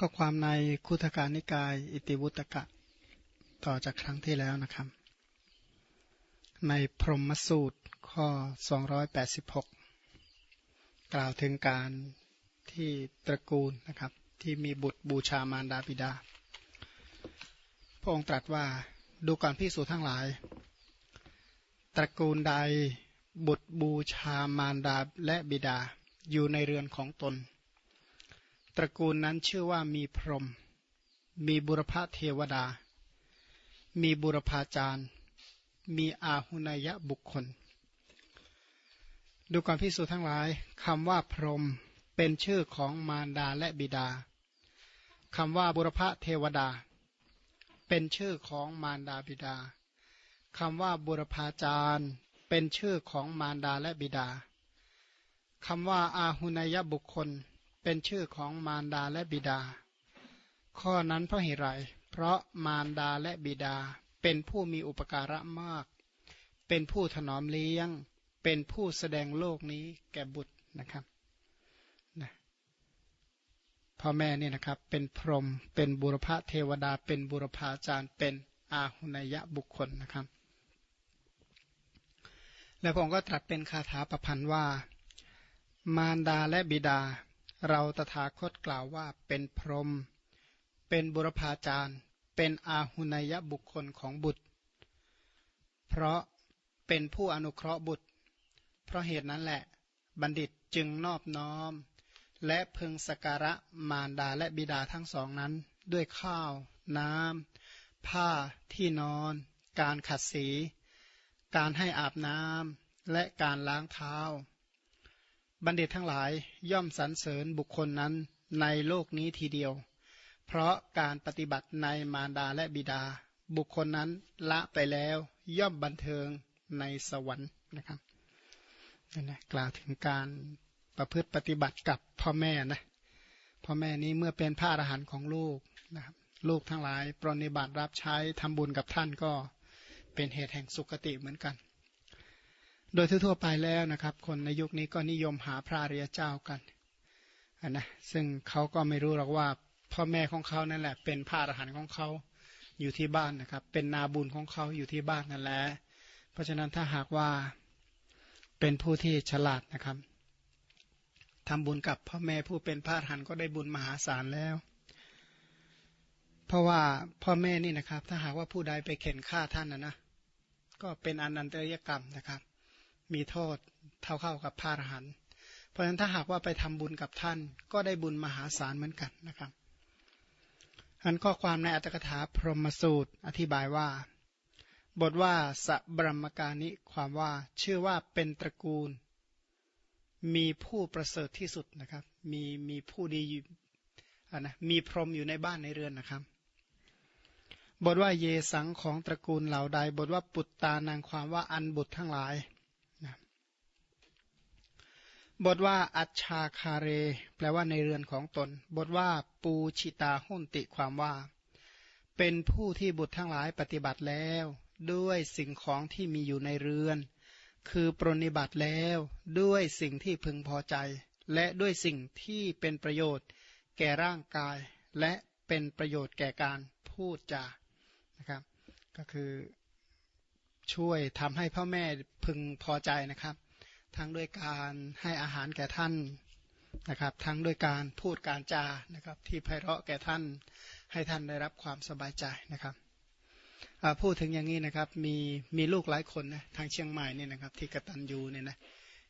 ก็ความในคุถการนิกาย อิติวุตกะ ต่อจากครั้งที่แล้วนะครับ ในพรหมสูตรข้อ 286 กล่าวถึงการที่ตระกูลนะครับ ที่มีบุตรบูชามารดาบิดา พระองค์ตรัสว่าดูก่อนพิสูจทั้งหลาย ตระกูลใดบุตรบูชามารดาและบิดาอยู่ในเรือนของตน ตระกูลนั้นชื่อว่ามีพรหมมีบุรพเทวดา มีบุรพาจารย์ มีอาหุนยะบุคคล ดูก่อนพิสูจทั้งหลายคำว่าพรหมเป็นชื่อของมารดาและบิดาคำว่าบุรพเทวดา เป็นชื่อของมารดาบิดาคำว่าบุรพาจารย์ เป็นชื่อของมารดาและบิดาคำว่าอาหุนยบุคคล เป็นชื่อของมารดาและบิดา ข้อนั้นเพราะเหตุไรเพราะมารดาและบิดา เป็นผู้มีอุปการะมาก เป็นผู้ถนอมเลี้ยง เป็นผู้แสดงโลกนี้แก่บุตรนะครับนะพ่อแม่เนี่ยนะครับ เป็นพรหมเป็นบุรพเทวดา เป็นบุรพาจารย์เป็นอาหุนยะบุคคลนะครับ แล้วผมก็ตรัสเป็นคาถาประพันธ์ว่า มารดาและบิดา เราตถาคตกล่าวว่าเป็นพรหมเป็นบุรพาจารย์ เป็นอาหุนยบุคคลของบุตร เพราะเป็นผู้อนุเคราะห์บุตร เพราะเหตุนั้นแหละบัณฑิตจึงนอบน้อม และพึงสการะมารดาและบิดาทั้งสองนั้น ด้วยข้าว น้ำผ้าที่นอน การขัดสี การให้อาบน้ำและการล้างเท้า บัณฑิตทั้งหลายย่อมสรรเสริญบุคคลนั้นในโลกนี้ทีเดียว เพราะการปฏิบัติในมารดาและบิดา บุคคลนั้นละไปแล้วย่อมบันเทิงในสวรรค์นะครับนี่นะกล่าวถึงการประพฤติปฏิบัติกับพ่อแม่นะพ่อแม่นี้เมื่อเป็นพระอรหันต์ของลูกนะครับลูกทั้งหลายปรนิบัติรับใช้ทำบุญกับท่านก็เป็นเหตุแห่งสุคติเหมือนกัน โดยทั่วไปแล้วนะครับ คนในยุคนี้ก็นิยมหาพระเรียเจ้ากันนะซึ่งเขาก็ไม่รู้หรอกว่าพ่อแม่ของเขานั่นแหละ เป็นพระอรหันต์ของเขาอยู่ที่บ้านนะครับ เป็นนาบุญของเขาอยู่ที่บ้านนั่นแหละเพราะฉะนั้นถ้าหากว่าเป็นผู้ที่ฉลาดนะครับทำบุญกับพ่อแม่ผู้เป็นพระอรหันต์ก็ได้บุญมหาศาลแล้ว เพราะว่าพ่อแม่นี่นะครับ ถ้าหากว่าผู้ใดไปเข็นฆ่าท่านนะนะก็เป็นอนันตริยกรรมนะครับ มีโทษเท่าเข้ากับพระอรหันต์เพราะฉะนั้นถ้าหากว่าไปทำบุญกับท่าน ก็ได้บุญมหาศาลเหมือนกันนะครับอันข้อความในอัตถกถาพรหมสูตรอธิบายว่า บทว่าสับรมการนิความว่าชื่อว่าเป็นตระกูล มีผู้ประเสริฐที่สุดนะครับ มีมีผู้ดีอยู่นะมีพรหมอยู่ในบ้านในเรือนนะครับ บทว่าเยสังของตระกูลเหล่าใด บทว่าปุตตานางความว่าอันบุตรทั้งหลาย บทว่าอัชชาคาเร แปลว่าในเรือนของตน บทว่าปูชิตาหุนติความว่า เป็นผู้ที่บุตรทั้งหลายปฏิบัติแล้ว ด้วยสิ่งของที่มีอยู่ในเรือน คือปรนิบัติแล้วด้วยสิ่งที่พึงพอใจ และด้วยสิ่งที่เป็นประโยชน์ แก่ร่างกาย และเป็นประโยชน์แก่การพูดจานะครับ ก็คือช่วยทำให้พ่อแม่พึงพอใจนะครับ ทั้งด้วยการให้อาหารแก่ท่านนะครับ ทั้งด้วยการพูดการจานะครับ ที่ไพเราะแก่ท่านให้ท่านได้รับความสบายใจนะครับพูดถึงอย่างนี้นะครับมีมีลูกหลายคนนะทางเชียงใหม่เนี่ยนะครับ ที่กตัญญูเนี่ยนะ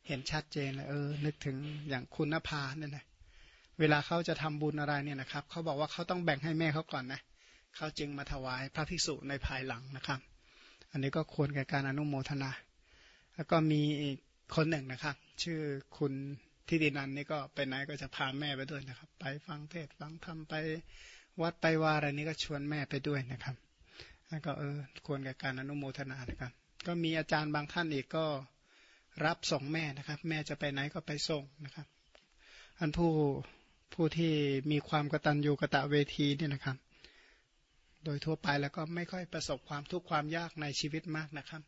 เห็นชัดเจนเลยเออนึกถึงอย่างคุณนภาเนี่ยนะเวลาเขาจะทำบุญอะไรเนี่ยนะครับเขาบอกว่าเขาต้องแบ่งให้แม่เขาก่อนนะเขาจึงมาถวายพระภิกษุในภายหลังนะครับ อันนี้ก็ควรแก่การอนุโมทนา แล้วก็มีอีก คนหนึ่งนะครับ ชื่อคุณทิตินันนี่ก็ไปไหนก็จะพาแม่ไปด้วยนะครับ ไปฟังเทศฟังธรรมไปวัดไปว่าอะไรนี้ก็ชวนแม่ไปด้วยนะครับแล้วก็เออควรกับการอนุโมทนานะครับ ก็มีอาจารย์บางท่านอีกก็รับส่งแม่นะครับ แม่จะไปไหนก็ไปส่งนะครับ อันผู้ผู้ที่มีความกตัญญูกะตะเวทีเนี่ยนะครับ โดยทั่วไปแล้วก็ไม่ค่อยประสบความทุกข์ความยากในชีวิตมากนะครับ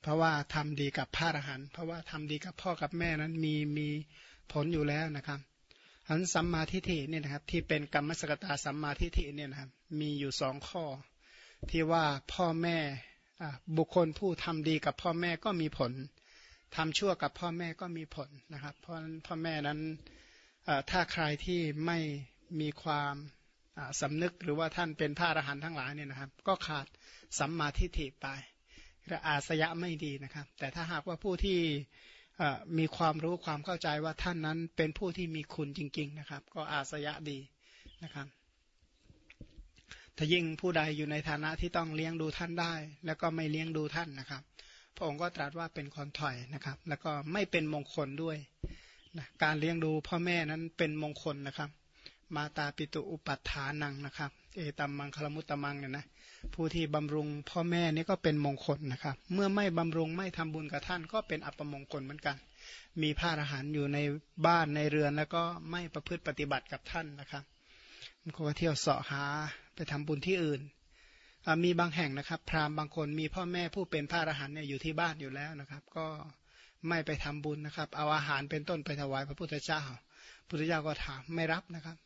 เพราะว่าทำดีกับพระอรหันต์เพราะว่าทำดีกับพ่อกับแม่นั้นมีมีผลอยู่แล้วนะครับอันสัมมาทิฏฐิเนี่ยนะครับที่เป็นกรรมสกตาสัมมาทิฏฐิเนี่ยนะครับมีอยู่สองข้อ ที่ว่าพ่อแม่บุคคลผู้ทำดีกับพ่อแม่ก็มีผลทำชั่วกับพ่อแม่ก็มีผลนะครับ เพราะพ่อแม่นั้นถ้าใครที่ไม่มีความสำนึกหรือว่าท่านเป็นพระอรหันต์ทั้งหลายเนี่ยนะครับ ก็ขาดสัมมาทิฏฐิไป อาสยะไม่ดีนะครับ แต่ถ้าหากว่าผู้ที่มีความรู้ความเข้าใจว่าท่านนั้นเป็นผู้ที่มีคุณจริง ๆนะครับ ก็อาสยะดีนะครับถ้ายิ่งผู้ใดอยู่ในฐานะที่ต้องเลี้ยงดูท่านได้ แล้วก็ไม่เลี้ยงดูท่านนะครับ พระองค์ก็ตรัสว่าเป็นคนถอยนะครับ แล้วก็ไม่เป็นมงคลด้วยนะการเลี้ยงดูพ่อแม่นั้นเป็นมงคลนะครับ มาตาปิตุอุปัฏฐานังนะครับ เอตัมมังคลมุตตมังเนี่ยนะผู้ที่บำรุงพ่อแม่นี่ก็เป็นมงคลนะครับ เมื่อไม่บำรุงไม่ทำบุญกับท่านก็เป็นอัปมงคลเหมือนกัน มีพระอรหันต์อยู่ในบ้านในเรือนแล้วก็ไม่ประพฤติปฏิบัติกับท่านนะครับมันก็เที่ยวเสาะหาไปทำบุญที่อื่นมีบางแห่งนะครับ พราหมณ์บางคนมีพ่อแม่ผู้เป็นพระอรหันต์เนี่ยอยู่ที่บ้านอยู่แล้วนะครับ ก็ไม่ไปทำบุญนะครับ เอาอาหารเป็นต้นไปถวายพระพุทธเจ้า พุทธเจ้าก็ถามไม่รับนะครับ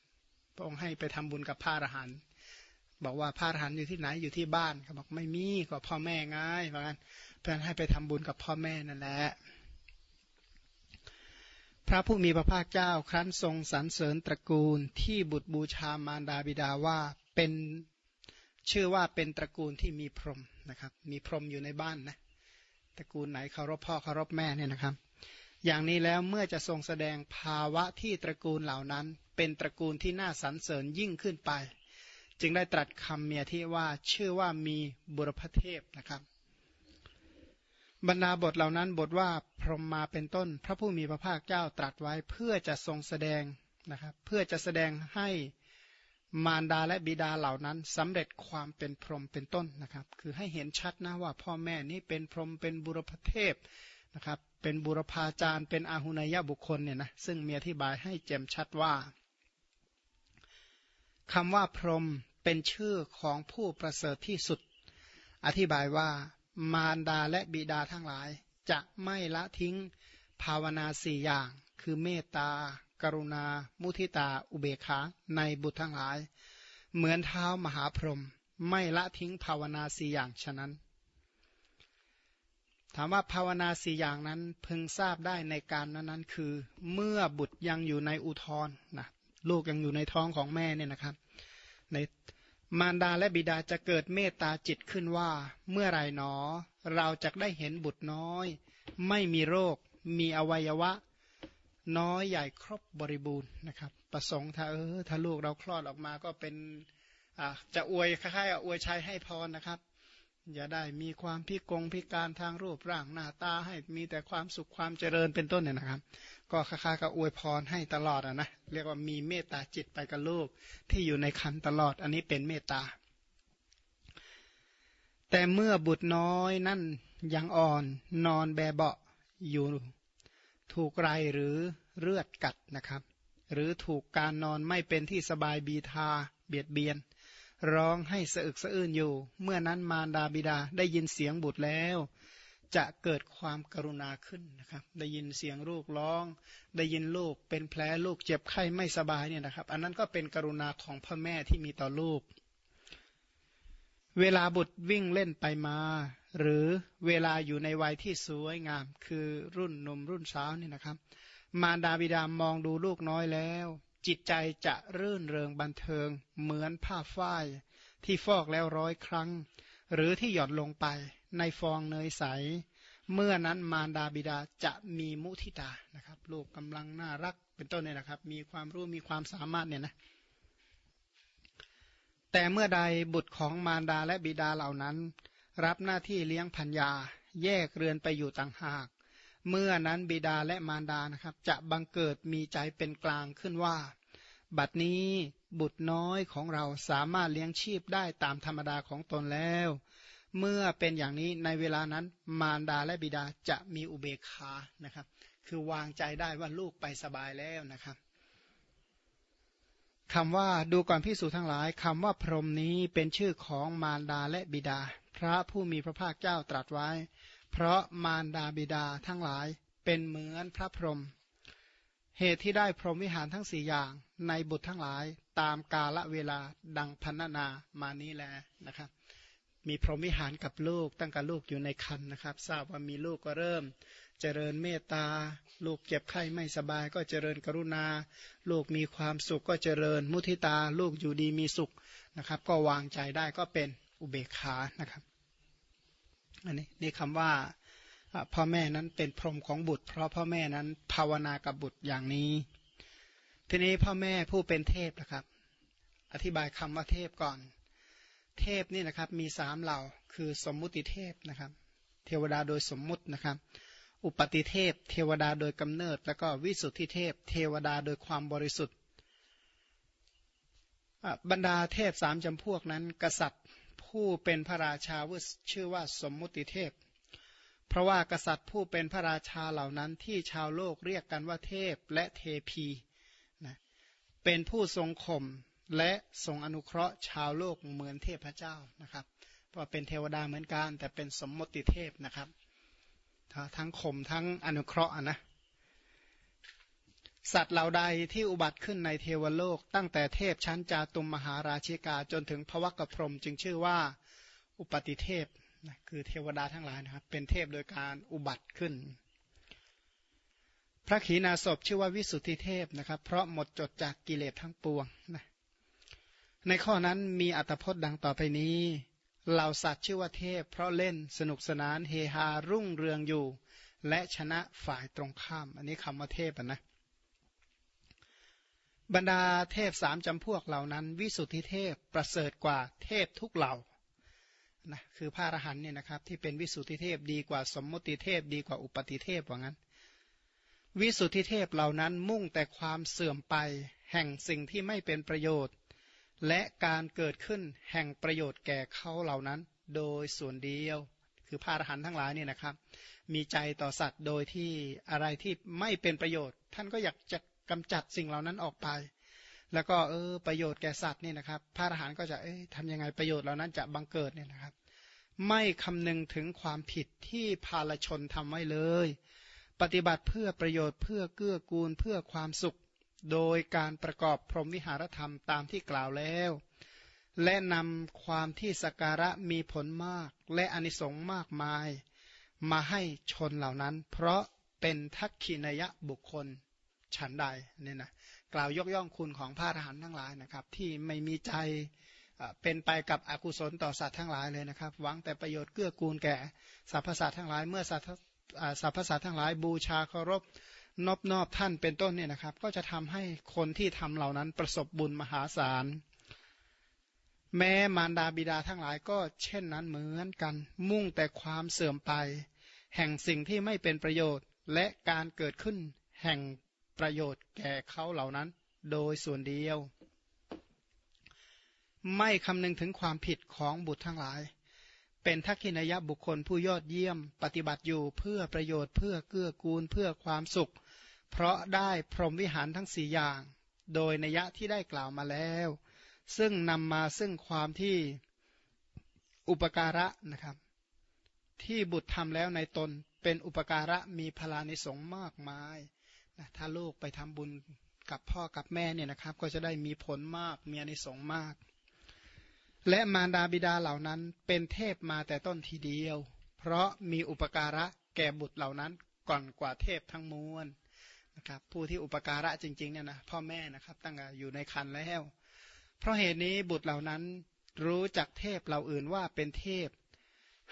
พระองค์ให้ไปทำบุญกับพระอรหันต์ บอกว่าพระอรหันต์อยู่ที่ไหนอยู่ที่บ้านเขาบอกไม่มีก็พ่อแม่ไงเพราะงั้นเพื่อนให้ไปทำบุญกับพ่อแม่นั่นแหละพระผู้มีพระภาคเจ้าครั้นทรงสรรเสริญตระกูลที่บุตรบูชามารดาบิดาว่าเป็นชื่อว่าเป็นตระกูลที่มีพรหมนะครับ มีพรหมอยู่ในบ้านนะตระกูลไหนเคารพพ่อเคารพแม่เนี่ยนะครับ อย่างนี้แล้วเมื่อจะทรงแสดงภาวะที่ตระกูลเหล่านั้น เป็นตระกูลที่น่าสรรเสริญยิ่งขึ้นไป จึงได้ตรัสคำเมียที่ว่าชื่อว่ามีบุรพเทพนะครับ บรรดาบทเหล่านั้นบทว่าพรหมมาเป็นต้น พระผู้มีพระภาคเจ้าตรัสไว้เพื่อจะทรงแสดงนะครับเพื่อจะแสดงให้มารดาและบิดาเหล่านั้นสำเร็จความเป็นพรหมเป็นต้นนะครับ คือให้เห็นชัดนะว่าพ่อแม่นี้เป็นพรหมเป็นบุรพเทพนะครับ เป็นบุรพาจารย์เป็นอาหุนยบุคคลเนี่ยนะซึ่งมีอธิบายให้แจ่มชัดว่าคำว่าพรหม เป็นชื่อของผู้ประเสริฐที่สุด อธิบายว่ามารดาและบิดาทั้งหลาย จะไม่ละทิ้งภาวนาสี่อย่าง คือเมตตา กรุณา มุทิตา อุเบกขา ในบุตรทั้งหลาย เหมือนเท้ามหาพรหมไม่ละทิ้งภาวนาสี่อย่างฉะนั้น ถามว่าภาวนาสี่อย่างนั้นพึงทราบได้ในการนั้นๆ คือ เมื่อบุตรยังอยู่ในอุทธรนะลูกยังอยู่ในท้องของแม่เนี่ยนะครับ ในมารดาและบิดาจะเกิดเมตตาจิตขึ้นว่า เมื่อไรหนอ เราจะได้เห็นบุตรน้อย ไม่มีโรค มีอวัยวะ น้อยใหญ่ครบบริบูรณ์นะครับ ประสงค์ถ้าเออถ้าลูกเราคลอดออกมาก็เป็นจะอวยคล้ายๆอวยชัยให้พรนะครับ อย่าได้มีความพิกงพิการทางรูปร่างหน้าตาให้มีแต่ความสุขความเจริญเป็นต้นเนี่ยนะครับ ก็ค่าๆก็อวยพรให้ตลอดอะนะเรียกว่ามีเมตตาจิตไปกับลูกที่อยู่ในคันตลอด อันนี้เป็นเมตตา แต่เมื่อบุตรน้อยนั่นยังอ่อนนอนแบเบาอยู่ถูกไรหรือเลือดกัดนะครับ หรือถูกการนอนไม่เป็นที่สบายบีทาเบียดเบียน ร้องให้สะอึกสะอื้นอยู่ เมื่อนั้นมารดาบิดาได้ยินเสียงบุตรแล้ว จะเกิดความกรุณาขึ้นนะครับ ได้ยินเสียงลูกร้อง ได้ยินลูกเป็นแผลลูกเจ็บไข้ไม่สบายเนี่ยนะครับ อันนั้นก็เป็นกรุณาของพ่อแม่ที่มีต่อลูก เวลาบุตรวิ่งเล่นไปมา หรือเวลาอยู่ในวัยที่สวยงาม คือรุ่นนมรุ่นสาวนี่นะครับ มารดาบิดามองดูลูกน้อยแล้ว จิตใจจะรื่นเริงบันเทิง เหมือนผ้าฝ้ายที่ฟอกแล้วร้อยครั้ง หรือที่หย่อนลงไป ในฟองเนยใส เมื่อนั้นมารดาบิดาจะมีมุทิตานะครับ ลูกกำลังน่ารักเป็นต้นเนี่ยนะครับ มีความรู้มีความสามารถเนี่ยนะแต่เมื่อใดบุตรของมารดาและบิดาเหล่านั้น รับหน้าที่เลี้ยงพัญญา แยกเรือนไปอยู่ต่างหาก เมื่อนั้นบิดาและมารดานะครับ จะบังเกิดมีใจเป็นกลางขึ้นว่า บัดนี้บุตรน้อยของเราสามารถเลี้ยงชีพได้ตามธรรมดาของตนแล้ว เมื่อเป็นอย่างนี้ในเวลานั้นมารดาและบิดาจะมีอุเบกขานะครับ คือวางใจได้ว่าลูกไปสบายแล้วนะครับคำว่าดูก่อนพิสูจทั้งหลายคำว่าพรหมนี้เป็นชื่อของมารดาและบิดา พระผู้มีพระภาคเจ้าตรัสไว้ เพราะมารดาบิดาทั้งหลายเป็นเหมือนพระพรหมเหตุที่ได้พรหมวิหารทั้งสี่อย่างในบุตรทั้งหลายตามกาละเวลาดังพันนามานี้แลนะครับ มีพรหมวิหารกับลูก ตั้งแต่ลูกอยู่ในคันนะครับ ทราบว่ามีลูกก็เริ่ม เจริญเมตตา ลูกเจ็บไข้ไม่สบายก็เจริญกรุณา ลูกมีความสุขก็เจริญมุทิตา ลูกอยู่ดีมีสุขนะครับ ก็วางใจได้ก็เป็นอุเบกขานะครับอันนี้นี่คำว่าพ่อแม่นั้นเป็นพรหมของบุตร เพราะพ่อแม่นั้นภาวนากับบุตรอย่างนี้ ทีนี้พ่อแม่ผู้เป็นเทพนะครับ อธิบายคำว่าเทพก่อน เทพนี่นะครับมีสามเหล่าคือสมมุติเทพนะครับ เทวดาโดยสมมุตินะครับ อุปติเทพ เทวดาโดยกำเนิด แล้วก็วิสุทธิเทพ เทวดาโดยความบริสุทธิ์ บรรดาเทพสามจำพวกนั้น กษัตริย์ผู้เป็นพระราชาชื่อว่าสมมุติเทพ เพราะว่ากษัตริย์ผู้เป็นพระราชาเหล่านั้นที่ชาวโลกเรียกกันว่าเทพและเทพีนะเป็นผู้ทรงข่ม และทรงอนุเคราะห์ชาวโลกเหมือนเทพเจ้านะครับ เพราะเป็นเทวดาเหมือนกัน แต่เป็นสมมติเทพนะครับ ทั้งข่มทั้งอนุเคราะห์นะสัตว์เหล่าใดที่อุบัติขึ้นในเทวโลก ตั้งแต่เทพชั้นจาตุมมหาราชิกาจนถึงพระวกพรมจึงชื่อว่าอุปติเทพนะคือเทวดาทั้งหลายนะครับ เป็นเทพโดยการอุบัติขึ้น พระขีณาสพชื่อว่าวิสุทธิเทพนะครับ เพราะหมดจดจากกิเลสทั้งปวงนะ ในข้อนั้นมีอัตพจน์ดังต่อไปนี้เหล่าสัตว์ชื่อว่าเทพ เพราะเล่นสนุกสนานเฮฮารุ่งเรืองอยู่ และชนะฝ่ายตรงข้าม อันนี้คำว่าเทพนะ บรรดาเทพสามจำพวกเหล่านั้น วิสุทธิเทพประเสริฐกว่าเทพทุกเหล่านะคือพระอรหันเนี่ยนะครับ ที่เป็นวิสุทธิเทพดีกว่าสมมติเทพดีกว่าอุปติเทพว่างั้น วิสุทธิเทพเหล่านั้นมุ่งแต่ความเสื่อมไป แห่งสิ่งที่ไม่เป็นประโยชน์ และการเกิดขึ้นแห่งประโยชน์แก่เขาเหล่านั้น โดยส่วนเดียว คือพระหันทั้งหลายเนี่ยนะครับ มีใจต่อสัตว์โดยที่อะไรที่ไม่เป็นประโยชน์ ท่านก็อยากจะกำจัดสิ่งเหล่านั้นออกไป แล้วก็เออประโยชน์แก่สัตว์นี่นะครับพระหันก็จะเอ๊ะทำยังไงประโยชน์เหล่านั้นจะบังเกิดเนี่ยนะครับ ไม่คำนึงถึงความผิดที่พาลชนทำไว้เลย ปฏิบัติเพื่อประโยชน์เพื่อเกื้อกูลเพื่อความสุข โดยการประกอบพรหมวิหารธรรมตามที่กล่าวแล้ว และนำความที่สการะมีผลมาก และอนิสงส์มากมาย มาให้ชนเหล่านั้น เพราะเป็นทักขินยะบุคคลฉันใดเนี่ยนะกล่าวยกย่องคุณของพระอรหันต์ทั้งหลายนะครับ ที่ไม่มีใจเป็นไปกับอกุศลต่อสัตว์ทั้งหลายเลยนะครับ หวังแต่ประโยชน์เกื้อกูลแก่สรรพสัตว์ทั้งหลายเมื่อสัตว์สรรพสัตว์ทั้งหลายบูชาเคารพ นอบนอบท่านเป็นต้นเนี่ยนะครับ ก็จะทำให้คนที่ทำเหล่านั้นประสบบุญมหาศาล แม้มารดาบิดาทั้งหลายก็เช่นนั้นเหมือนกัน มุ่งแต่ความเสื่อมไป แห่งสิ่งที่ไม่เป็นประโยชน์ และการเกิดขึ้นแห่งประโยชน์แก่เขาเหล่านั้น โดยส่วนเดียว ไม่คำนึงถึงความผิดของบุตรทั้งหลาย เป็นทักษินายบุคคลผู้ยอดเยี่ยม ปฏิบัติอยู่เพื่อประโยชน์เพื่อเกื้อกูลเพื่อความสุข เพราะได้พรหมวิหารทั้งสี่อย่าง โดยนัยะที่ได้กล่าวมาแล้ว ซึ่งนำมาซึ่งความที่อุปการะนะครับ ที่บุตรทำแล้วในตนเป็นอุปการะมีพลานิสงมากมายนะถ้าลูกไปทำบุญกับพ่อกับแม่เนี่ยนะครับ ก็จะได้มีผลมากมีอนิสงส์มาก และมารดาบิดาเหล่านั้นเป็นเทพมาแต่ต้นทีเดียว เพราะมีอุปการะแก่บุตรเหล่านั้นก่อนกว่าเทพทั้งมวลนะครับผู้ที่อุปการะจริงๆเนี่ยนะพ่อแม่นะครับตั้งแต่อยู่ในคันแล้ว เพราะเหตุนี้บุตรเหล่านั้นรู้จักเทพเหล่าอื่นว่าเป็นเทพ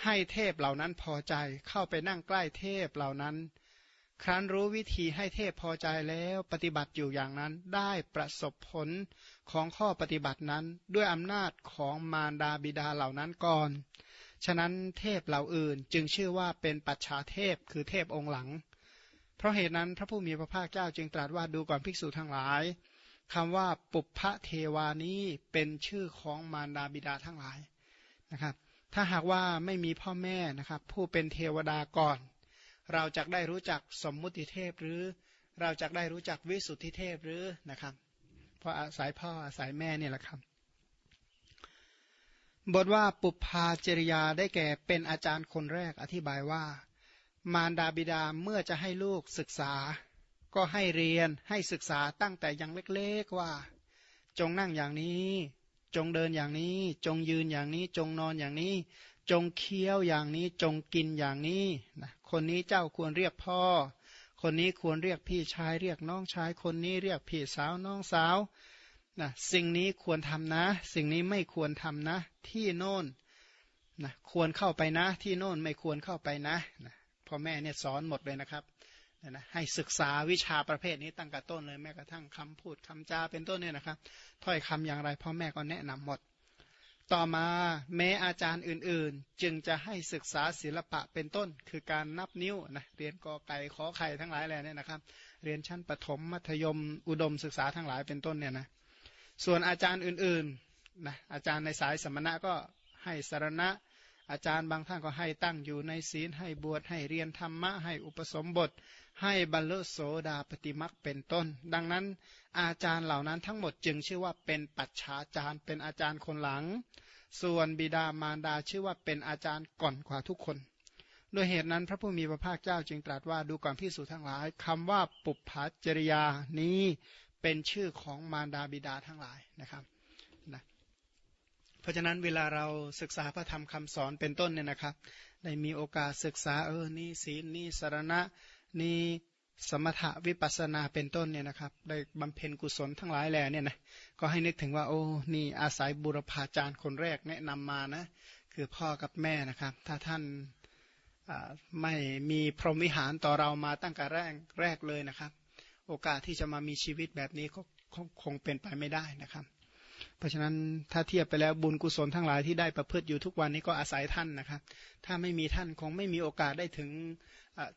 ให้เทพเหล่านั้นพอใจเข้าไปนั่งใกล้เทพเหล่านั้น ครั้นรู้วิธีให้เทพพอใจแล้วปฏิบัติอยู่อย่างนั้นได้ประสบผลของข้อปฏิบัตินั้นด้วยอำนาจของมารดาบิดาเหล่านั้นก่อน ฉะนั้นเทพเหล่าอื่นจึงชื่อว่าเป็นปัจฉาเทพคือเทพองค์หลัง เพราะเหตุนั้นพระผู้มีพระภาคเจ้าจึงตรัสว่าดูก่อนภิกษุทั้งหลายคำว่าปุพพะเทวานี้เป็นชื่อของมารดาบิดาทั้งหลายนะครับ ถ้าหากว่าไม่มีพ่อแม่นะครับ ผู้เป็นเทวดาก่อน เราจะได้รู้จักสมมุติเทพหรือเราจะได้รู้จักวิสุทธิเทพหรือนะครับ เพราะอาศัยพ่ออาศัยแม่เนี่ยแหละครับ บทว่าปุพาจริยาได้แก่เป็นอาจารย์คนแรกอธิบายว่า มารดาบิดาเมื่อจะให้ลูกศึกษา ก็ให้เรียนให้ศึกษาตั้งแต่ยังเล็กๆว่า จงนั่งอย่างนี้ จงเดินอย่างนี้ จงยืนอย่างนี้ จงนอนอย่างนี้ จงเคี้ยวอย่างนี้ จงกินอย่างนี้นะ คนนี้เจ้าควรเรียกพ่อ คนนี้ควรเรียกพี่ชายเรียกน้องชาย คนนี้เรียกพี่สาวน้องสาวนะสิ่งนี้ควรทำนะ สิ่งนี้ไม่ควรทำนะ ที่โน่นนะควรเข้าไปนะ ที่โน่นไม่ควรเข้าไปนะนะพ่อแม่เนี่ยสอนหมดเลยนะครับนะให้ศึกษาวิชาประเภทนี้ตั้งแต่ต้นเลยแม้กระทั่งคำพูดคำจาเป็นต้นเนี่ยนะครับ ถ้อยคำอย่างไรพ่อแม่ก็แนะนำหมด ต่อมาแม้อาจารย์อื่นๆ จึงจะให้ศึกษาศิลปะเป็นต้น คือการนับนิ้วนะเรียนกอไก่ขอไข่ทั้งหลายแหล่เนี่ยนะครับ เรียนชั้นประถมมัธยมอุดมศึกษาทั้งหลายเป็นต้นเนี่ยนะส่วนอาจารย์อื่นๆนะอาจารย์ในสายสมณะก็ให้สารณะ อาจารย์บางท่านก็ให้ตั้งอยู่ในศีลให้บวชให้เรียนธรรมะให้อุปสมบทให้บรรลุโสดาปฏิมักเป็นต้น ดังนั้นอาจารย์เหล่านั้นทั้งหมดจึงชื่อว่าเป็นปัจฉาจารย์ เป็นอาจารย์คนหลัง ส่วนบิดามารดาชื่อว่าเป็นอาจารย์ก่อนกว่าทุกคนด้วยเหตุนั้นพระผู้มีพระภาคเจ้าจึงตรัสว่าดูก่อนพิสูจทั้งหลายคำว่าปุพพจริยานี้เป็นชื่อของมารดาบิดาทั้งหลายนะครับนะเพราะฉะนั้นเวลาเราศึกษาพระธรรมคำสอนเป็นต้นเนี่ยนะครับ ได้มีโอกาสศึกษาเออนี่ศีลนี่สารณะ นี่สมถะวิปัสนาเป็นต้นเนี่ยนะครับได้บำเพ็ญกุศลทั้งหลายแหล่เนี่ยนะก็ให้นึกถึงว่าโอ้นี่อาศัยบุรพาจารย์คนแรกแนะนำมานะคือพ่อกับแม่นะครับ ถ้าท่านไม่มีพรหมวิหารต่อเรามาตั้งแต่แรกแรกเลยนะครับ โอกาสที่จะมามีชีวิตแบบนี้ก็คงเป็นไปไม่ได้นะครับ เพราะฉะนั้นถ้าเทียบไปแล้วบุญกุศลทั้งหลายที่ได้ประพฤติอยู่ทุกวันนี้ก็อาศัยท่านนะครับ ถ้าไม่มีท่านคงไม่มีโอกาสได้ถึง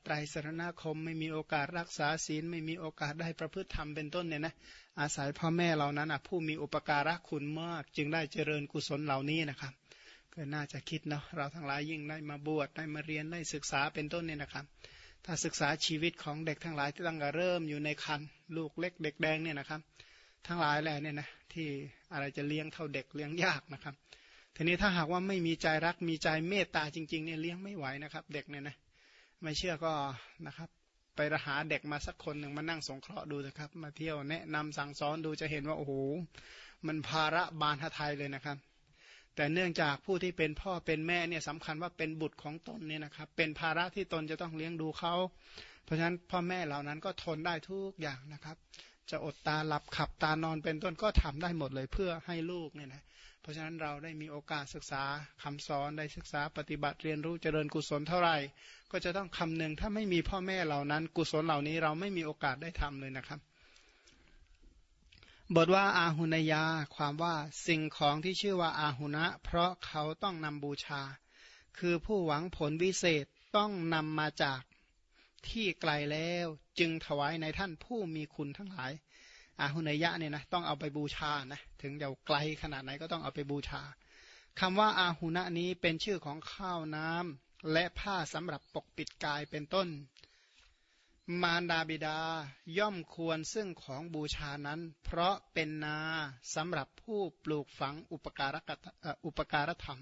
ไตรสรณคม ไม่มีโอกาสรักษาศีล ไม่มีโอกาสได้ประพฤติธรรมเป็นต้นเนี่ยนะอาศัยพ่อแม่เหล่านั้น ผู้มีอุปการะคุณมาก จึงได้เจริญกุศลเหล่านี้นะครับก็น่าจะคิดเนาะเราทั้งหลายยิ่งได้มาบวชได้มาเรียนได้ศึกษาเป็นต้นเนี่ยนะครับ ถ้าศึกษาชีวิตของเด็กทั้งหลายที่ตั้งแต่เริ่มอยู่ในคันลูกเล็กเด็กแดงเนี่ยนะครับ ทั้งหลายแหละเนี่ยนะที่อะไรจะเลี้ยงเท่าเด็กเลี้ยงยากนะครับ ทีนี้ถ้าหากว่าไม่มีใจรักมีใจเมตตาจริงๆเนี่ยเลี้ยงไม่ไหวนะครับ เด็กเนี่ยนะไม่เชื่อก็นะครับ ไปหาเด็กมาสักคนหนึ่งมานั่งสงเคราะห์ดูนะครับ มาเที่ยวแนะนำสั่งสอนดูจะเห็นว่าโอ้โหมันภาระบานทไทยเลยนะครับ แต่เนื่องจากผู้ที่เป็นพ่อเป็นแม่เนี่ยสำคัญว่าเป็นบุตรของตนเนี่ยนะครับ เป็นภาระที่ตนจะต้องเลี้ยงดูเขาเพราะฉะนั้นพ่อแม่เหล่านั้นก็ทนได้ทุกอย่างนะครับ จะอดตาหลับขับตานอนเป็นต้นก็ทำได้หมดเลยเพื่อให้ลูกเนี่ยนะเพราะฉะนั้นเราได้มีโอกาสศึกษาคำสอนได้ศึกษาปฏิบัติเรียนรู้เจริญกุศลเท่าไหร่ก็จะต้องคำนึงถ้าไม่มีพ่อแม่เหล่านั้น กุศลเหล่านี้เราไม่มีโอกาสได้ทำเลยนะครับ บทว่าอาหุนยา ความว่าสิ่งของที่ชื่อว่าอาหุนะ เพราะเขาต้องนำบูชา คือผู้หวังผลวิเศษต้องนำมาจาก ที่ไกลแล้วจึงถวายในท่านผู้มีคุณทั้งหลายอาหุนยะเนี่ยนะต้องเอาไปบูชานะถึงจะไกลขนาดไหนก็ต้องเอาไปบูชาคำว่าอาหุนะนี้เป็นชื่อของข้าวน้ำและผ้าสำหรับปกปิดกายเป็นต้น มารดาบิดาย่อมควรซึ่งของบูชานั้น เพราะเป็นนาสำหรับผู้ปลูกฝังอุปการอุปการธรรม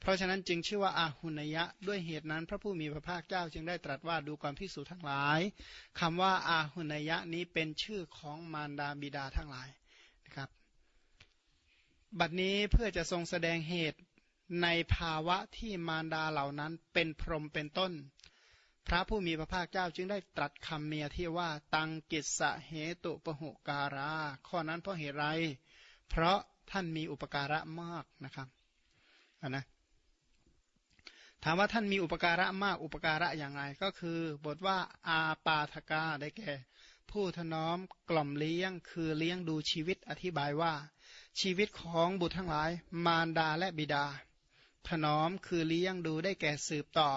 เพราะฉะนั้นจึงชื่อว่าอาหุนยะ ด้วยเหตุนั้น พระผู้มีพระภาคเจ้าจึงได้ตรัสว่าดูความพิสูจน์ทั้งหลายคำว่าอาหุนยะนี้เป็นชื่อของมารดาบิดาทั้งหลายนะครับ บัดนี้เพื่อจะทรงแสดงเหตุในภาวะที่มารดาเหล่านั้นเป็นพรหมเป็นต้น พระผู้มีพระภาคเจ้าจึงได้ตรัสคำเมียที่ว่าตังกิสะเหตุปหุการา ข้อนั้นเพราะเหตุไร เพราะท่านมีอุปการะมากนะครับนนะ ถามว่าท่านมีอุปการะมากอุปการะอย่างไร ก็คือบทว่าอาปาทกาได้แก่ ผู้ถนอมกล่อมเลี้ยง คือเลี้ยงดูชีวิตอธิบายว่า ชีวิตของบุตรทั้งหลาย มารดาและบิดา ถนอมคือเลี้ยงดูได้แก่สืบต่อ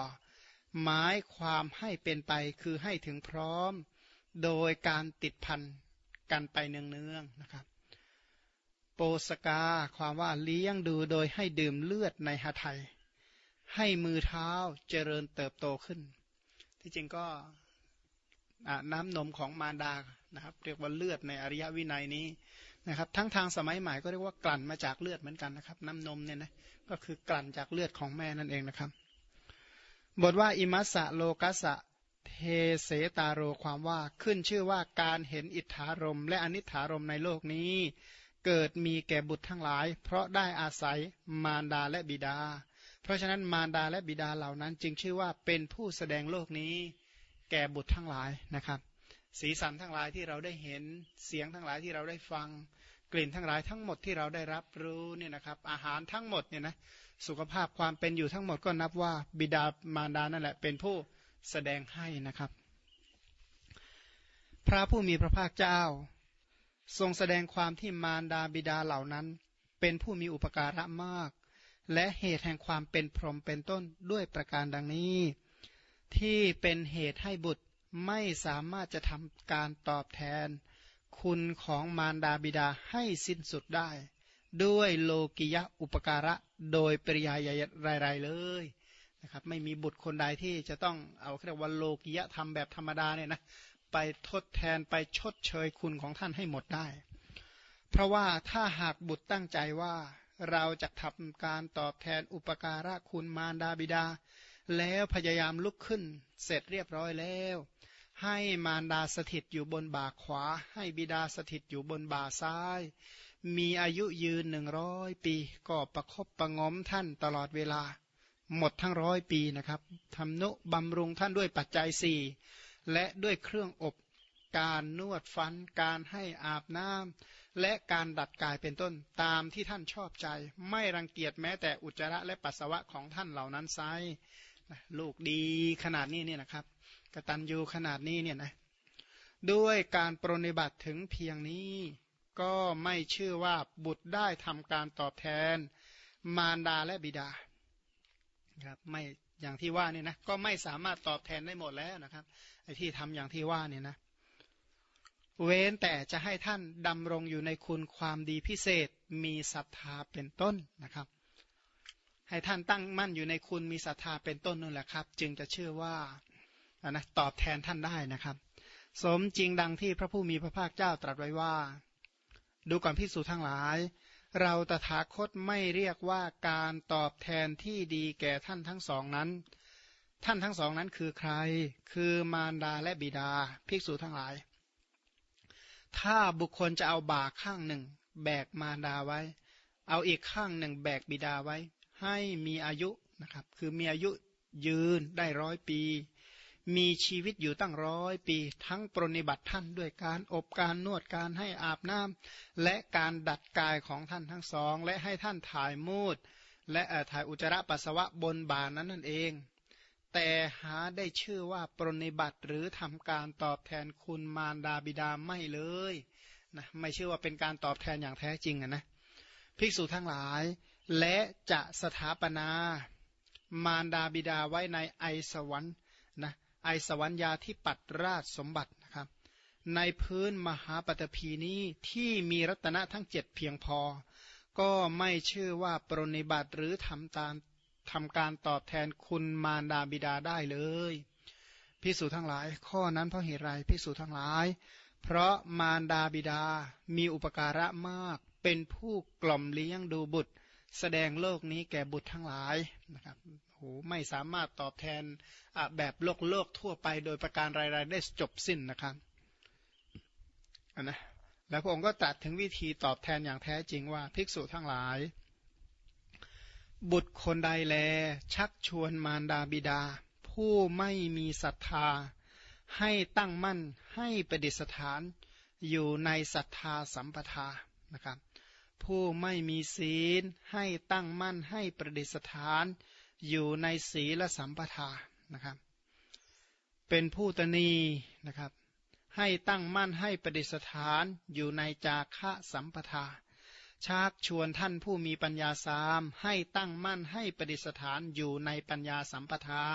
หมายความให้เป็นไปคือให้ถึงพร้อม โดยการติดพันกันไปเนืองๆนะครับโปสกาความว่าเลี้ยงดูโดยให้ดื่มเลือดในหทัย ให้มือเท้าเจริญเติบโตขึ้น ที่จริงก็น้ำนมของมารดานะครับ เรียกว่าเลือดในอริยวินัยนี้นะครับ ทั้งทางสมัยใหม่ก็เรียกว่ากลั่นมาจากเลือดเหมือนกันนะครับ น้ำนมเนี่ยนะก็คือกลั่นจากเลือดของแม่นั่นเองนะครับ บทว่าอิมัสสะโลกัสสะเทเสตาโรความว่าขึ้นชื่อว่าการเห็นอิทธารม และอนิธารมในโลกนี้ เกิดมีแก่บุตรทั้งหลาย เพราะได้อาศัยมารดาและบิดา เพราะฉะนั้นมารดาและบิดาเหล่านั้นจึงชื่อว่าเป็นผู้แสดงโลกนี้แก่บุตรทั้งหลายนะครับ สีสันทั้งหลายที่เราได้เห็นเสียงทั้งหลายที่เราได้ฟังกลิ่นทั้งหลายทั้งหมดที่เราได้รับรู้เนี่ยนะครับ อาหารทั้งหมดเนี่ยนะสุขภาพความเป็นอยู่ทั้งหมดก็นับว่าบิดามารดานั่นแหละเป็นผู้แสดงให้นะครับ พระผู้มีพระภาคเจ้า ทรงแสดงความที่มารดาบิดาเหล่านั้น เป็นผู้มีอุปการะมาก และเหตุแห่งความเป็นพรหมเป็นต้นด้วยประการดังนี้ ที่เป็นเหตุให้บุตรไม่สามารถจะทำการตอบแทน คุณของมารดาบิดาให้สิ้นสุดได้ ด้วยโลกิยะอุปการะโดยปริยายรายๆเลยนะครับไม่มีบุตรคนใดที่จะต้องเอาเรียกว่าโลกิยะธรรมแบบธรรมดาเนี่ยนะไปทดแทนไปชดเชยคุณของท่านให้หมดได้ เพราะว่าถ้าหากบุตรตั้งใจว่า เราจะทำการตอบแทนอุปการะคุณมารดาบิดา แล้วพยายามลุกขึ้น เสร็จเรียบร้อยแล้ว ให้มารดาสถิตอยู่บนบ่าขวา ให้บิดาสถิตอยู่บนบ่าซ้าย มีอายุยืนหนึ่งร้อยปี ก็ประคบประงมท่านตลอดเวลา หมดทั้งร้อยปีนะครับทำนุบำรุงท่านด้วยปัจจัยสี่และด้วยเครื่องอบ การนวดฟัน การให้อาบน้ำ และการดัดกายเป็นต้นตามที่ท่านชอบใจ ไม่รังเกียจแม้แต่อุจจาระและปัสสาวะของท่านเหล่านั้นไซลูกดีขนาดนี้เนี่ยนะครับกตัญญูขนาดนี้เนี่ยนะด้วยการปรนิบัติถึงเพียงนี้ ก็ไม่เชื่อว่าบุตรได้ทำการตอบแทน มารดาและบิดาครับไม่อย่างที่ว่านี่นะก็ไม่สามารถตอบแทนได้หมดแล้วนะครับไอ้ที่ทำอย่างที่ว่านี่นะ เว้นแต่จะให้ท่านดำรงอยู่ในคุณความดีพิเศษมีศรัทธาเป็นต้นนะครับ ให้ท่านตั้งมั่นอยู่ในคุณมีศรัทธาเป็นต้นนั่นแหละครับ จึงจะเชื่อว่านะตอบแทนท่านได้นะครับ สมจริงดังที่พระผู้มีพระภาคเจ้าตรัสไว้ว่า ดูก่อนพิสูจทั้งหลาย เราตถาคตไม่เรียกว่าการตอบแทนที่ดีแก่ท่านทั้งสองนั้น ท่านทั้งสองนั้นคือใคร คือมารดาและบิดาภิกษุทั้งหลาย ถ้าบุคคลจะเอาบาข้างหนึ่ง แบกมารดาไว้ เอาอีกข้างหนึ่งแบกบิดาไว้ ให้มีอายุนะครับ คือมีอายุยืนได้ร้อยปี มีชีวิตอยู่ตั้งร้อยปี ทั้งปรนิบัติท่านด้วยการอบการนวดการให้อาบน้ำและการดัดกายของท่านทั้งสอง และให้ท่านถ่ายมูดและถ่ายอุจจาระปัสสาวะบนบานั้นนั่นเอง แต่หาได้ชื่อว่าปรนิบัติหรือทำการตอบแทนคุณมารดาบิดาไม่เลยนะไม่เชื่อว่าเป็นการตอบแทนอย่างแท้จริงนะภิกษุทั้งหลาย และจะสถาปนา มารดาบิดาไว้ในไอสวรรค์นะไอสวรรยาที่ปัดราชสมบัตินะครับ ในพื้นมหาปฐพีนี้ที่มีรัตนะทั้งเจ็ดเพียงพอ ก็ไม่ชื่อว่าปรนิบัติหรือทำตาม ทำการตอบแทนคุณมารดาบิดาได้เลยพิสูจทั้งหลาย ข้อนั้นเพราะเหตุไรพิสูจทั้งหลาย เพราะมารดาบิดามีอุปการะมาก เป็นผู้กล่อมเลี้ยงดูบุตร แสดงโลกนี้แก่บุตรทั้งหลายนะครับโหไม่สามารถตอบแทนแบบโลกโลกทั่วไปโดยประการรายๆได้จบสิ้นนะครับนนะแล้วพระองค์ก็ตรัสถึงวิธีตอบแทนอย่างแท้จริงว่าภิกษุทั้งหลาย บุตรคนใดแล ชักชวนมารดาบิดา ผู้ไม่มีศรัทธา ให้ตั้งมั่นให้ประดิษฐาน อยู่ในศรัทธาสัมปทานะครับ ผู้ไม่มีศีลให้ตั้งมั่นให้ประดิษฐาน อยู่ในศีลสัมปทานะครับ เป็นผู้ตนีนะครับ ให้ตั้งมั่นให้ประดิษฐานอยู่ในจาคะสัมปทา ชักชวนท่านผู้มีปัญญาสามให้ตั้งมั่นให้ประดิษฐานอยู่ในปัญญาสัมปทา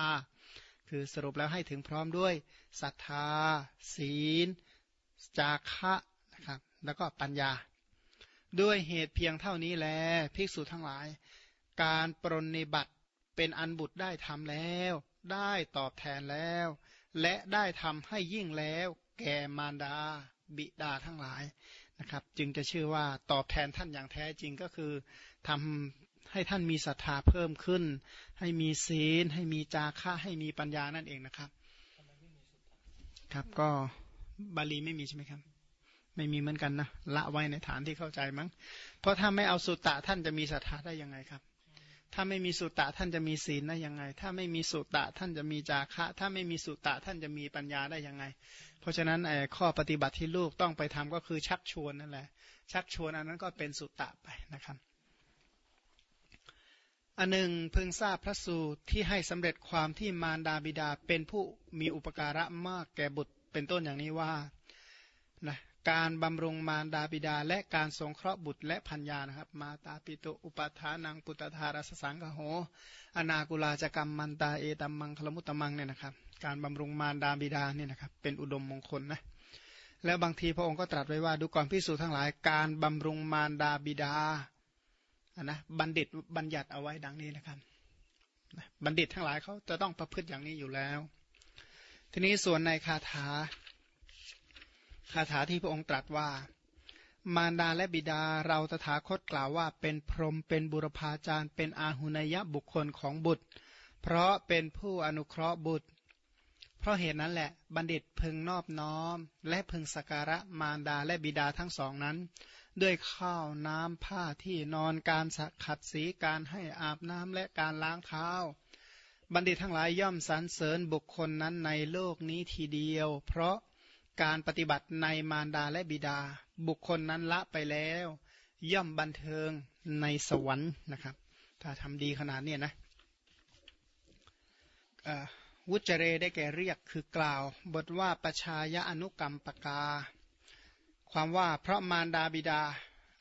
คือสรุปแล้วให้ถึงพร้อมด้วยศรัทธา ศีล จาคะนะครับแล้วก็ปัญญา ด้วยเหตุเพียงเท่านี้แลภิกษุทั้งหลาย การปรนนิบัติเป็นอันบุตรได้ทำแล้ว ได้ตอบแทนแล้ว และได้ทำให้ยิ่งแล้ว แก่มารดา บิดาทั้งหลาย นะครับ จึงจะชื่อว่าตอบแทนท่านอย่างแท้จริงก็คือทำให้ท่านมีศรัทธาเพิ่มขึ้น ให้มีศีล ให้มีจาระให้มีปัญญานั่นเองนะครับ ครับก็บาลีไม่มีใช่ไหมครับ ไม่มีเหมือนกันนะละไว้ในฐานที่เข้าใจมั้งเพราะถ้าไม่เอาสุตตะท่านจะมีศรัทธาได้ยังไงครับ ถ้าไม่มีสุตตะท่านจะมีศีลได้ยังไง ถ้าไม่มีสุตตะท่านจะมีจาคะ ถ้าไม่มีสุตตะท่านจะมีปัญญาได้ยังไง เพราะฉะนั้นข้อปฏิบัติที่ลูกต้องไปทำก็คือชักชวนนั่นแหละ ชักชวนอันนั้นก็เป็นสุตตะไปนะครับอันหนึ่งพึงทราบพระสูตรที่ให้สำเร็จความที่มารดาบิดาเป็นผู้มีอุปการะมากแก่บุตรเป็นต้นอย่างนี้ว่านะ การบำรุงมารดาบิดา และการสงเคราะห์บุตรและพัญญานะครับ มาตาปิตุอุปทานังปุตตารัสสังกโห อนากุลาจกรรมมันตาเอตัมมังคลมุตตมังเนี่ยนะครับ การบำรุงมารดาบิดาเนี่ยนะครับเป็นอุดมมงคลนะแล้วบางทีพระองค์ก็ตรัสไว้ว่าดูก่อนพิสูจน์ทั้งหลายการบำรุงมารดาบิดานะบัณฑิตบัญญัติเอาไว้ดังนี้นะครับบัณฑิตทั้งหลายเขาจะต้องประพฤติอย่างนี้อยู่แล้ว ทีนี้ส่วนในคาถา คาถาที่พระองค์ตรัสว่า มารดาและบิดาเราตถาคตกล่าวว่าเป็นพรหมเป็นบุรพาจารย์ เป็นอาหุนยบุคคลของบุตร เพราะเป็นผู้อนุเคราะห์บุตร เพราะเหตุนั้นแหละบัณฑิตพึงนอบน้อม และพึงสักการะมารดาและบิดาทั้งสองนั้น ด้วยข้าวน้ำผ้าที่นอนการขัดสีการให้อาบน้ำและการล้างเท้าบัณฑิตทั้งหลายย่อมสรรเสริญบุคคลนั้นในโลกนี้ทีเดียว เพราะ การปฏิบัติในมารดาและบิดา บุคคลนั้นละไปแล้ว ย่อมบันเทิงในสวรรค์นะครับ ถ้าทำดีขนาดนี้นะวุจเรได้แก่เรียกคือกล่าว บทว่าประชายะอนุกรรมปกา ความว่าเพราะมารดาบิดา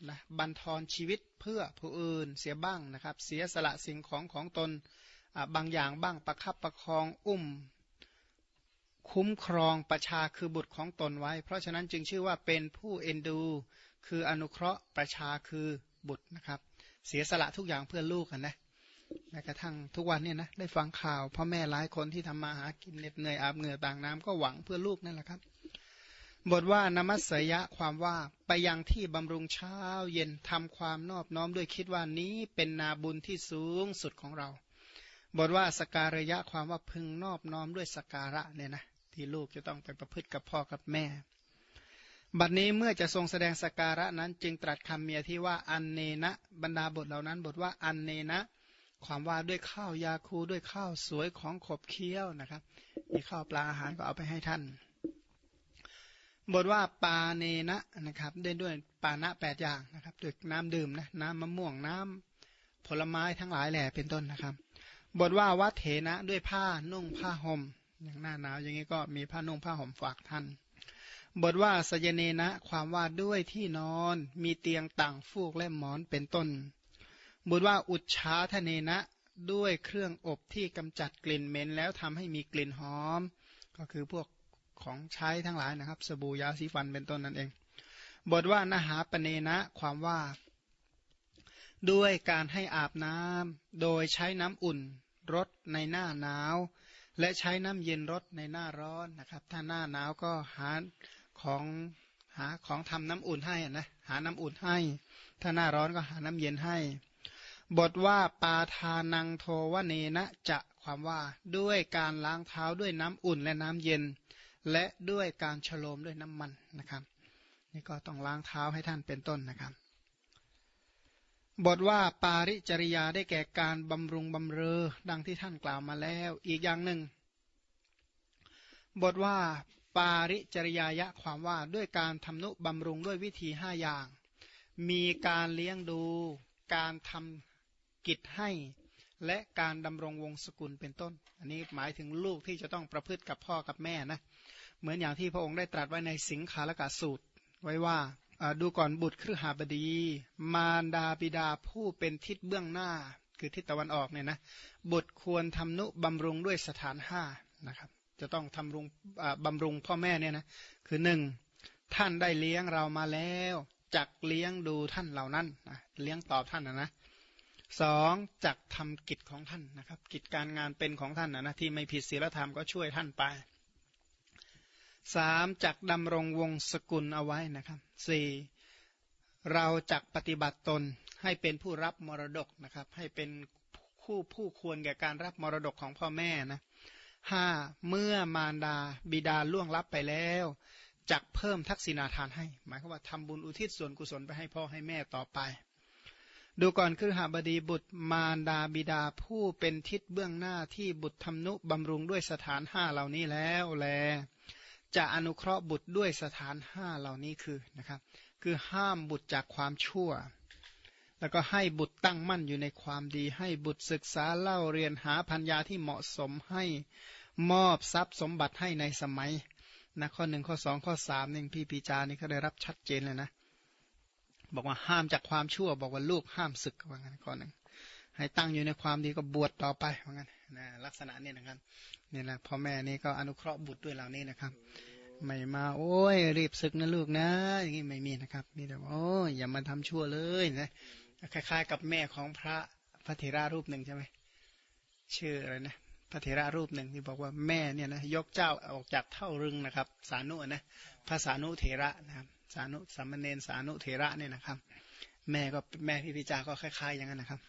นะบันทอนชีวิตเพื่อผู้อื่นเสียบ้างนะครับ เสียสละสิ่งของของตนบางอย่างบ้างประคับประคองอุ้ม คุ้มครองประชาคือบุตรของตนไว้ เพราะฉะนั้นจึงชื่อว่าเป็นผู้เอ็นดู คืออนุเคราะห์ประชาคือบุตรนะครับ เสียสละทุกอย่างเพื่อลูกนะแม้กระทั่งทุกวันเนี่ยนะได้ฟังข่าวพ่อแม่หลายคนที่ทำมาหากินเหน็ดเหนื่อยอาบเหงื่อต่างน้ำก็หวังเพื่อลูกนั่นแหละครับ บทว่านมัสยะความว่าไปยังที่บำรุงเช้าเย็นทำความนอบน้อมด้วยคิดว่านี้เป็นนาบุญที่สูงสุดของเราบทว่าสการะยะความว่าพึงนอบน้อมด้วยสการะเนี่ยนะ ที่ลูกจะต้องไปประพฤติกับพ่อกับแม่ บัดนี้เมื่อจะทรงแสดงสการะนั้น จึงตรัสคำเมียที่ว่าอันเนนะ บรรดาบทเหล่านั้น บทว่าอันเนนะ ความว่าด้วยข้าวยาคูด้วยข้าวสวยของขบเคี้ยวนะครับ มีข้าวปลาอาหารก็เอาไปให้ท่าน บทว่าปาเนนะนะครับด้วยด้วยปานะแปดอย่างนะครับด้วยน้ำดื่มนะน้ำมะม่วงน้ำผลไม้ทั้งหลายแหล่เป็นต้นนะครับบทว่าวัดเถนะด้วยผ้านุ่งผ้าห่ม อย่างหน้าหนาวอย่างนี้ก็มีผ้านุ่งผ้าห่มฝากท่าน บทว่าสยเนนะ ความว่าด้วยที่นอน มีเตียงต่างฟูกและหมอนเป็นต้น บทว่าอุจฉาทเนนะด้วยเครื่องอบที่กำจัดกลิ่นเหม็นแล้วทำให้มีกลิ่นหอม ก็คือพวกของใช้ทั้งหลายนะครับ สบู่ยาสีฟันเป็นต้นนั่นเอง บทว่านาหาปเนนะความว่า ด้วยการให้อาบน้ำโดยใช้น้ำอุ่นรดในหน้าหนาว และใช้น้ำเย็นรดในหน้าร้อนนะครับ ถ้าหน้าหนาวก็หาของหาของทำน้ำอุ่นให้นะหาน้ำอุ่นให้ ถ้าหน้าร้อนก็หาน้ำเย็นให้ บทว่าปาทานังโทวเนนะจะความว่าด้วยการล้างเท้าด้วยน้ำอุ่นและน้ำเย็น และด้วยการฉโลมด้วยน้ำมันนะครับ นี่ก็ต้องล้างเท้าให้ท่านเป็นต้นนะครับ บทว่าปาริจริยาได้แก่การบำรุงบำเรอดังที่ท่านกล่าวมาแล้ว อีกอย่างหนึ่ง บทว่าปาริจริยายะความว่าด้วยการทำนุบำรุงด้วยวิธีห้าอย่าง มีการเลี้ยงดู การทำกิจให้ และการดำรงวงศกุลเป็นต้น อันนี้หมายถึงลูกที่จะต้องประพฤติกับพ่อกับแม่นะ เหมือนอย่างที่พระองค์ได้ตรัสไว้ในสิงคาลกาสูตร ไว้ว่า ดูก่อนบุตรครือหาบดี มารดาบิดาผู้เป็นทิศเบื้องหน้า คือทิศตะวันออกเนี่ยนะบุตรควรทำนุบำรุงด้วยสถานห้านะครับ จะต้องทำรุงบำรุงพ่อแม่เนี่ยนะคือหนึ่งท่านได้เลี้ยงเรามาแล้วจักเลี้ยงดูท่านเหล่านั้นนะเลี้ยงตอบท่านนะนะสองจักทำกิจของท่านนะครับ กิจการงานเป็นของท่านนะนะที่ไม่ผิดศีลธรรมก็ช่วยท่านไป สามจักดำรงวงศกุลเอาไว้นะครับสี่เราจักปฏิบัติตนให้เป็นผู้รับมรดกนะครับ ให้เป็นคู่ผู้ควรแก่การรับมรดกของพ่อแม่นะห้าเมื่อมารดาบิดาล่วงลับไปแล้วจักเพิ่มทักษิณาทานให้ หมายความว่าทำบุญอุทิศส่วนกุศลไปให้พ่อให้แม่ต่อไป ดูก่อนคือหาบดีบุตรมารดาบิดาผู้เป็นทิศเบื้องหน้าที่บุตรทำนุบำรุงด้วยสถานห้าเหล่านี้แล้วแล จะอนุเคราะห์บุตรด้วยสถานห้าเหล่านี้คือนะครับ คือห้ามบุตรจากความชั่ว แล้วก็ให้บุตรตั้งมั่นอยู่ในความดี ให้บุตรศึกษาเล่าเรียนหาพัญญาที่เหมาะสมให้มอบทรัพย์สมบัติให้ในสมัยนะข้อหนึ่งข้อสองข้อสามนี่พี่ปีจานี่ก็ได้รับชัดเจนเลยนะ บอกว่าห้ามจากความชั่ว บอกว่าลูกห้ามศึกว่างั้นข้อหนึ่งให้ตั้งอยู่ในความดีก็บวชต่อไปว่างั้น นะลักษณะนี้นะครับนี่แหละพ่อแม่นี่ก็อนุเคราะห์บุตรด้วยเหล่านี้นะครับ ไม่มาโอ้ยรีบศึกนะลูกนะ อย่างนี้ไม่มีนะครับมีแต่ว่าโอ้ยอย่ามาทำชั่วเลยนะคล้าย ๆ กับแม่ของพระพระเถระรูปหนึ่งใช่ไหมชื่ออะไรนะพระเถระรูปหนึ่งที่บอกว่าแม่เนี่ยนะยกเจ้าออกจากเท่ารึงนะครับ สานุนะภาษานุเถระนะครับสานุสามเณรสานุเถระเนี่ยนะครับ แม่ก็แม่พิพิจาก็คล้าย ๆ อย่างนั้นนะครับ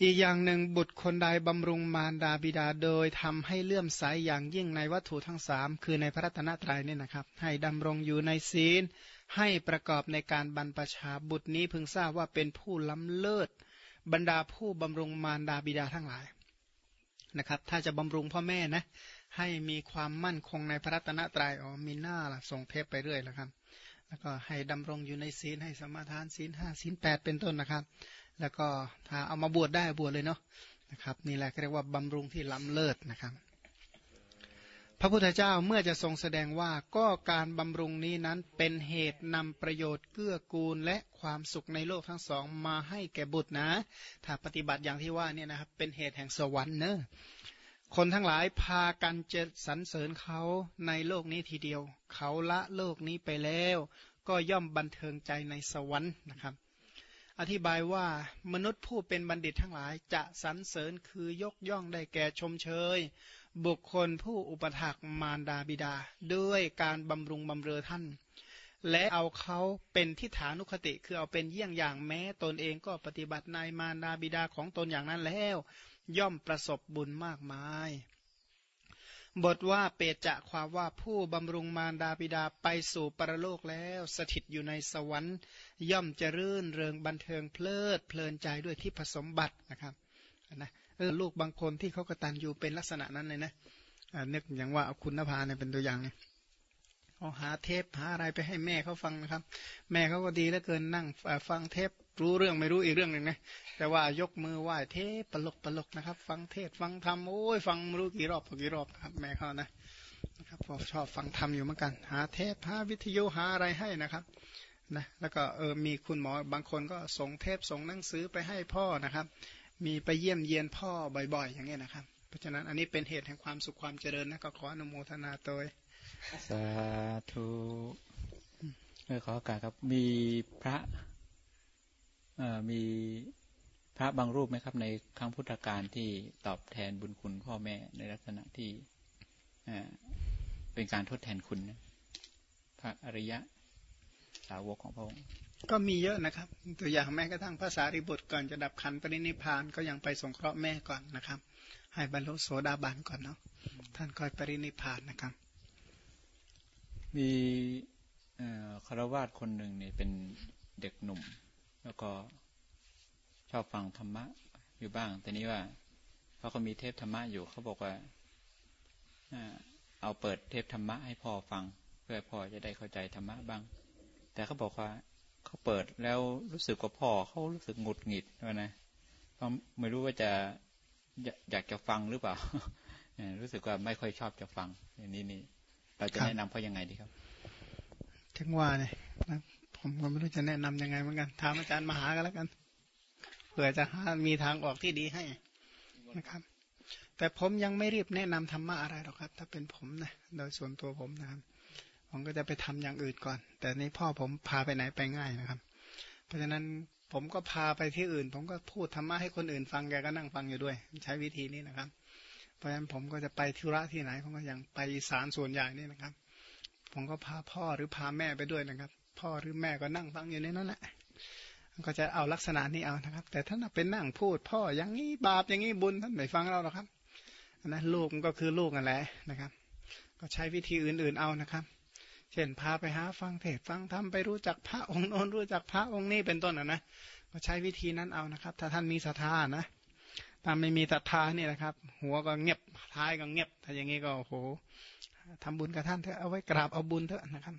อีกอย่างหนึ่งบุตรคนใดบำรุงมารดาบิดาโดยทำให้เลื่อมใสยอย่างยิ่งในวัตถุทั้งสามคือในพระรัตนตรัยเนี่ยนะครับ ให้ดำรงอยู่ในศีล ให้ประกอบในการบรรพชาบุตรนี้พึงทราบว่าเป็นผู้ล้ำเลิศ บรรดาผู้บำรุงมารดาบิดาทั้งหลายนะครับ ถ้าจะบำรุงพ่อแม่นะให้มีความมั่นคงในพระรัตนตรยัยอ๋อมีหน้าล่ะส่งเทปไปเรื่อยแล้วครับ แล้วก็ให้ดำรงอยู่ในศีลให้สมาทานศีลห้าศีลแปดเป็นต้นนะครับ แล้วก็ถ้าเอามาบวชได้บวชเลยเนาะนะครับ นี่แหละเรียกว่าบำรุงที่ล้ำเลิศนะครับ พระพุทธเจ้าเมื่อจะทรงแสดงว่าก็การบำรุงนี้นั้นเป็นเหตุนำประโยชน์เกื้อกูลและความสุขในโลกทั้งสองมาให้แก่บุตรนะ ถ้าปฏิบัติอย่างที่ว่าเนี่ยนะครับเป็นเหตุแห่งสวรรค์เนอะคนทั้งหลายพากันจะสรรเสริญเขาในโลกนี้ทีเดียว เขาละโลกนี้ไปแล้ว ก็ย่อมบันเทิงใจในสวรรค์นะครับ อธิบายว่ามนุษย์ผู้เป็นบัณฑิตทั้งหลายจะสรรเสริญคือยกย่องได้แก่ชมเชย บุคคลผู้อุปถักมารดาบิดา ด้วยการบำรุงบำเรอท่าน และเอาเขาเป็นทิฏฐานุคติคือเอาเป็นเยี่ยงอย่างแม้ตนเองก็ปฏิบัติในมารดาบิดาของตนอย่างนั้นแล้ว ย่อมประสบบุญมากมาย บทว่าเปตจะความว่าผู้บำรุงมารดาบิดาไปสู่ปรโลกแล้วสถิตอยู่ในสวรรค์ ย่อมจะรื่นเริงบันเทิงเพลิดเพลินใจด้วยที่ผสมบัตินะครับนะเออลูกบางคนที่เขากระตันอยู่เป็นลักษณะนั้นเลยนะนึกอย่างว่าคุณนภาเนี่ยเป็นตัวอย่างเนี่ยเอาหาเทปหาอะไรไปให้แม่เขาฟังนะครับ แม่เขาก็ดีเหลือเกินนั่งฟังเทป รู้เรื่องไม่รู้อีกเรื่องหนึ่งนะแต่ว่ายกมือไหว้เทปปลกปลกนะครับ ฟังเทศฟังธรรมโอ้ยฟังไม่รู้กี่รอบกี่รอบครับแม่เขานะนะครับพอชอบฟังธรรมอยู่เหมือนกัน หาเทปหาวิทยุหาอะไรให้นะครับนะแล้วก็เออมีคุณหมอบางคนก็ส่งเทปส่งหนังสือไปให้พ่อนะครับ มีไปเยี่ยมเยียนพ่อบ่อย ๆ อย่างนี้ยนะครับ เพราะฉะนั้นอันนี้เป็นเหตุแห่งความสุขความเจริญนะก็ขออนุโมทนาโดยสาธุเมื่อขอโอกาสครับมีพระ มีพระบางรูปไหมครับ ในครั้งพุทธกาลที่ตอบแทนบุญคุณพ่อแม่ในลักษณะที่เป็นการทดแทนคุณนะพระอริยะสาวกของพระองค์ก็มีเยอะนะครับ ตัวอย่างแม้กระทั่งภาษาริบุตรก่อนจะดับขันปรินิพานก็ยังไปสงเคราะห์แม่ก่อนนะครับ ให้บรรลุโสดาบันก่อนเนาะท่านค่อยปรินิพานนะครับ มีคารวาสคนหนึ่งเนี่ยเป็นเด็กหนุ่ม แล้วก็ชอบฟังธรรมะอยู่บ้าง แต่นี้ว่าเขาก็มีเทพธรรมะอยู่เขาบอกว่าเอาเปิดเทพธรรมะให้พ่อฟัง เพื่อพ่อจะได้เข้าใจธรรมะบ้าง แต่เขาบอกว่าเขาเปิดแล้วรู้สึกว่าพ่อเขารู้สึกหงุดหงิดว่านะเขาไม่รู้ว่าจะอยากจะฟังหรือเปล่ารู้สึกว่าไม่ค่อยชอบจะฟังอย่างนี้นี่เราจะแนะนำเขายังไงดีครับ ถึงว่าเนี่ย ผมก็ไม่รู้จะแนะนํำยังไงเหมือนกันถามอาจารย์มหากันแล้วกันเผื่อจะหามีทางออกที่ดีให้นะครับ แต่ผมยังไม่รีบแนะนำธรรมะอะไรหรอกครับ ถ้าเป็นผมนะโดยส่วนตัวผมนะครับ ผมก็จะไปทำอย่างอื่นก่อน แต่นี้พ่อผมพาไปไหนไปง่ายนะครับ เพราะฉะนั้นผมก็พาไปที่อื่น ผมก็พูดธรรมะให้คนอื่นฟังแกก็นั่งฟังอยู่ด้วย ใช้วิธีนี้นะครับ เพราะฉะนั้นผมก็จะไปธุระที่ไหนผมก็ย่างไปอีสานส่วนใหญ่นี่นะครับ ผมก็พาพ่อหรือพาแม่ไปด้วยนะครับ พ่อหรือแม่ก็นั่งฟังอยู่ในนั้นแหละก็จะเอาลักษณะนี้เอานะครับ แต่ถ้าเป็นนั่งพูด พ่ออย่างนี้บาปอย่างนี้บุญท่านไม่ฟังเราหรอกครับนะลูกมันก็คือลูกนั่นแหละนะครับ ก็ใช้วิธีอื่นๆเอานะครับ เช่นพาไปหาฟังเทศฟังธรรมไปรู้จักพระองค์โน้นรู้จักพระองค์นี้เป็นต้นนะนะก็ใช้วิธีนั้นเอานะครับ ถ้าท่านมีศรัทธานะถ้าไม่มีศรัทธานี่นะครับ หัวก็เงียบท้ายก็เงียบถ้าอย่างนี้ก็โอ้โหทำบุญกับท่านเถอะเอาไว้กราบเอาบุญเถอะนะครับ